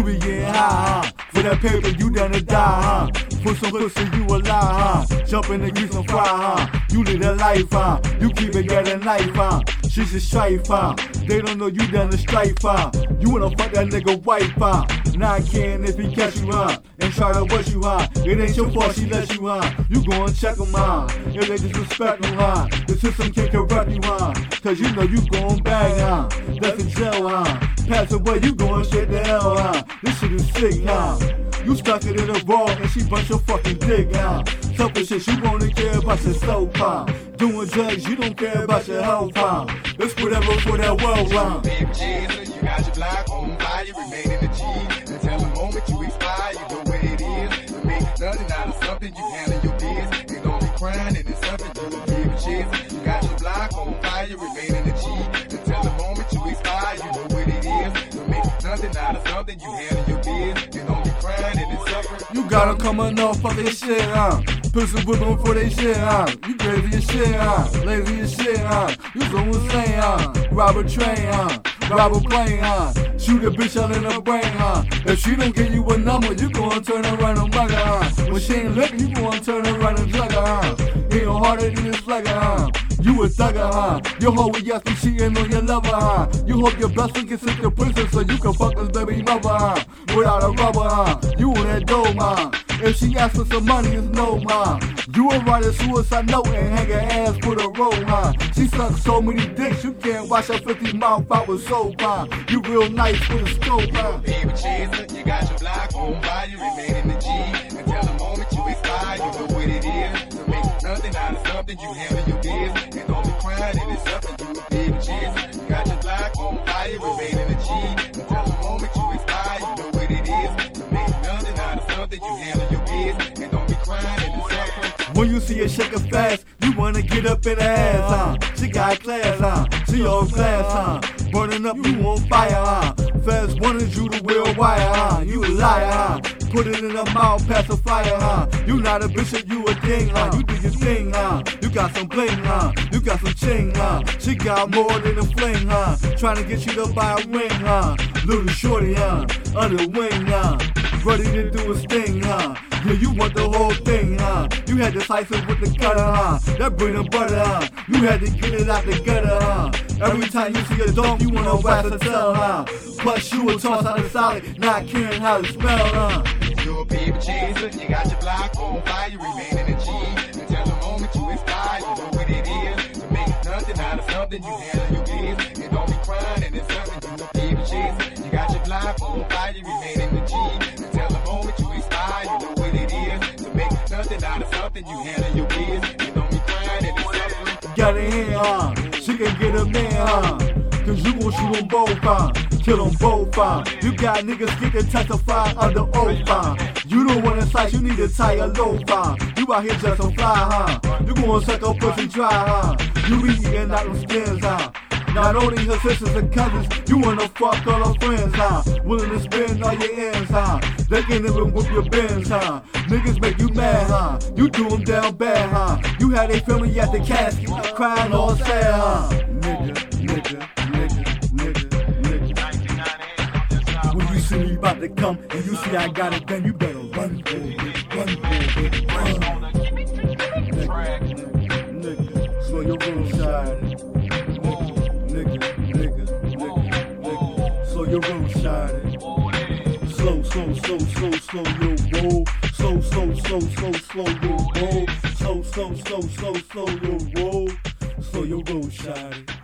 You be getting high, huh? For that paper, you done to die, huh? For some pussy, you a lie, huh? Jump in the grease and fry, huh? You live that life, huh? You keep it at a huh? She's a strife, huh? They don't know you done the strife, huh? You wanna fuck that nigga wife, huh? Now I can if he catch you, huh? And try to rush you, huh? It ain't your fault she let you, huh? You go and check him, huh? If they disrespect you, huh? The system can't correct you, huh? Cause you know you going back, huh? That's in jail, huh? Pass away, you going straight to hell, huh? This shit is sick, huh? You stuck it in a wall and she bust your fucking dick, huh? Selfish shit, you only care about yourself, huh? Doing drugs, you don't care about your health, huh? It's whatever for that world, huh? You got your block on fire, remain in the G. Until the moment you expire, you know what it is. To make nothing out of something, you handle your biz. You don't be crying, and it's something you a big Jesus. You got your block on fire, remain in the something, you handle your biz. You don't be crying, and something. You got 'em coming off of their shit, huh? Pussy whip 'em for they shit, huh? You crazy as shit, huh? Lazy as shit, huh? You so insane, huh? Rob a train, huh? Rob a plane, huh? Shoot a bitch out in the brain, huh? If she don't give you a number, you gon' turn around and mug her, huh? When she ain't looking, you gon' turn around and drug her, huh? No harder than this slugger, huh? You a thugger, huh? Your hoe with yes, cheating on your lover, huh? You hope your best friend can sit the prison so you can fuck his baby mother, huh? Without a rubber, huh? You on that dough, huh? If she asks for some money, it's no, huh? You a suicide note and hang her ass for the road, huh? She sucks so many dicks, you can't wash her 50 mouth out with soap, huh? You real nice with a scope, huh? You got your block on fire, remain in the G. Until the moment you you know what it is. To make nothing out of something, you your. It's a baby chaser. You got your block on fire, remain in the the moment you expire, you know what it is. To make nothing out of something, you handle your biz. And don't be crying, it's something. When you see her shake her fast, you wanna get up in ass, huh? She got class, huh? She all glass, huh? Burning up, you on fire, huh? Fast wanted you to wear a wire, huh? You a liar, huh? Put it in her mouth, pass a fire, huh? You not a bishop, you a king, huh? You do your thing, huh? You got some bling, huh? You got some ching, huh? She got more than a fling, huh? Trying to get you to buy a ring, huh? Little shorty, huh? Under wing, huh? Ready to do a sting, huh? Yeah, you want the whole thing, huh? You had to slice it with the cutter, huh? That bread and butter, huh? You had to get it out the gutter, huh? Every time you see a dog, you wanna wax a tail, huh? Plus you a toss out of solid, not caring how it smell, huh? You a baby chaser, you got your block on fire, you remain in the G. Until the moment you expire, you know what it is. To make nothing out of something, you handle your biz. And don't be crying, and it's something you a baby chaser. You got your block on fire, you remain in the G. Until the moment you expire, you know what it is. To make nothing out of something, you handle your biz. And don't be crying, and it's something. Got it in, huh? She can get a man, huh? Cause you gon' shoot them both, huh? Kill them both, huh? You got niggas to testify under oath, huh? You don't wanna slice, you need to tie a loaf, huh? You out here just on fly, huh? You gon' suck a pussy dry, huh? You be eating out them skins, huh? Not only her sisters and cousins, you wanna fuck all her friends, huh? Willing to spend all your ends, huh? They can't even whip your bins, huh? Niggas make you mad, huh? You do them down bad, huh? You had a family at the casket, crying all sad, huh? About to come and you see I got it done, you better run for it, run for it, run. Nigga, nigga, slow your roll shine. Nigga, nigga, nigga, nigga, slow your roll shine. Slow, slow, slow, slow, slow your roll. Slow, slow, slow, slow, slow your roll. Slow, slow, slow, slow, slow your roll. Slow your roll shine.